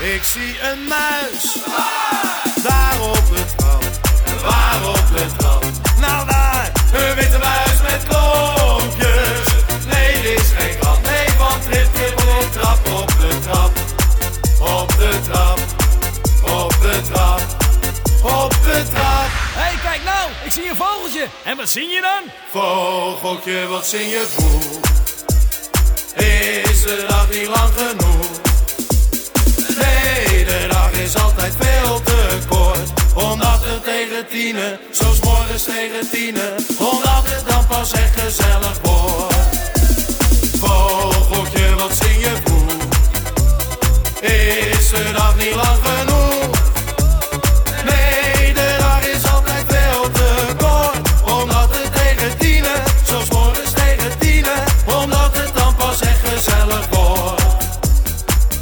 Ik zie een muis. Daar op het trap. Waar op de trap? Nou daar. Een witte muis met klompjes. Nee, dit is geen grap. Nee, want op de trap, op de trap. Op de trap, op de trap, op de trap. Hé, hey, kijk nou, ik zie een vogeltje. En wat zie je dan? Vogeltje, wat zing je vroeg? Tienen, zo morgens tegen tienen. Omdat dan pas echt gezellig wordt. Vogeltje, wat zing je vroeg? Is de dag niet lang?